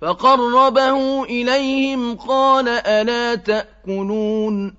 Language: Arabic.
فَقَرَّبَهُ إِلَيْهِمْ قَالَ أَلَا تَأْكُلُونَ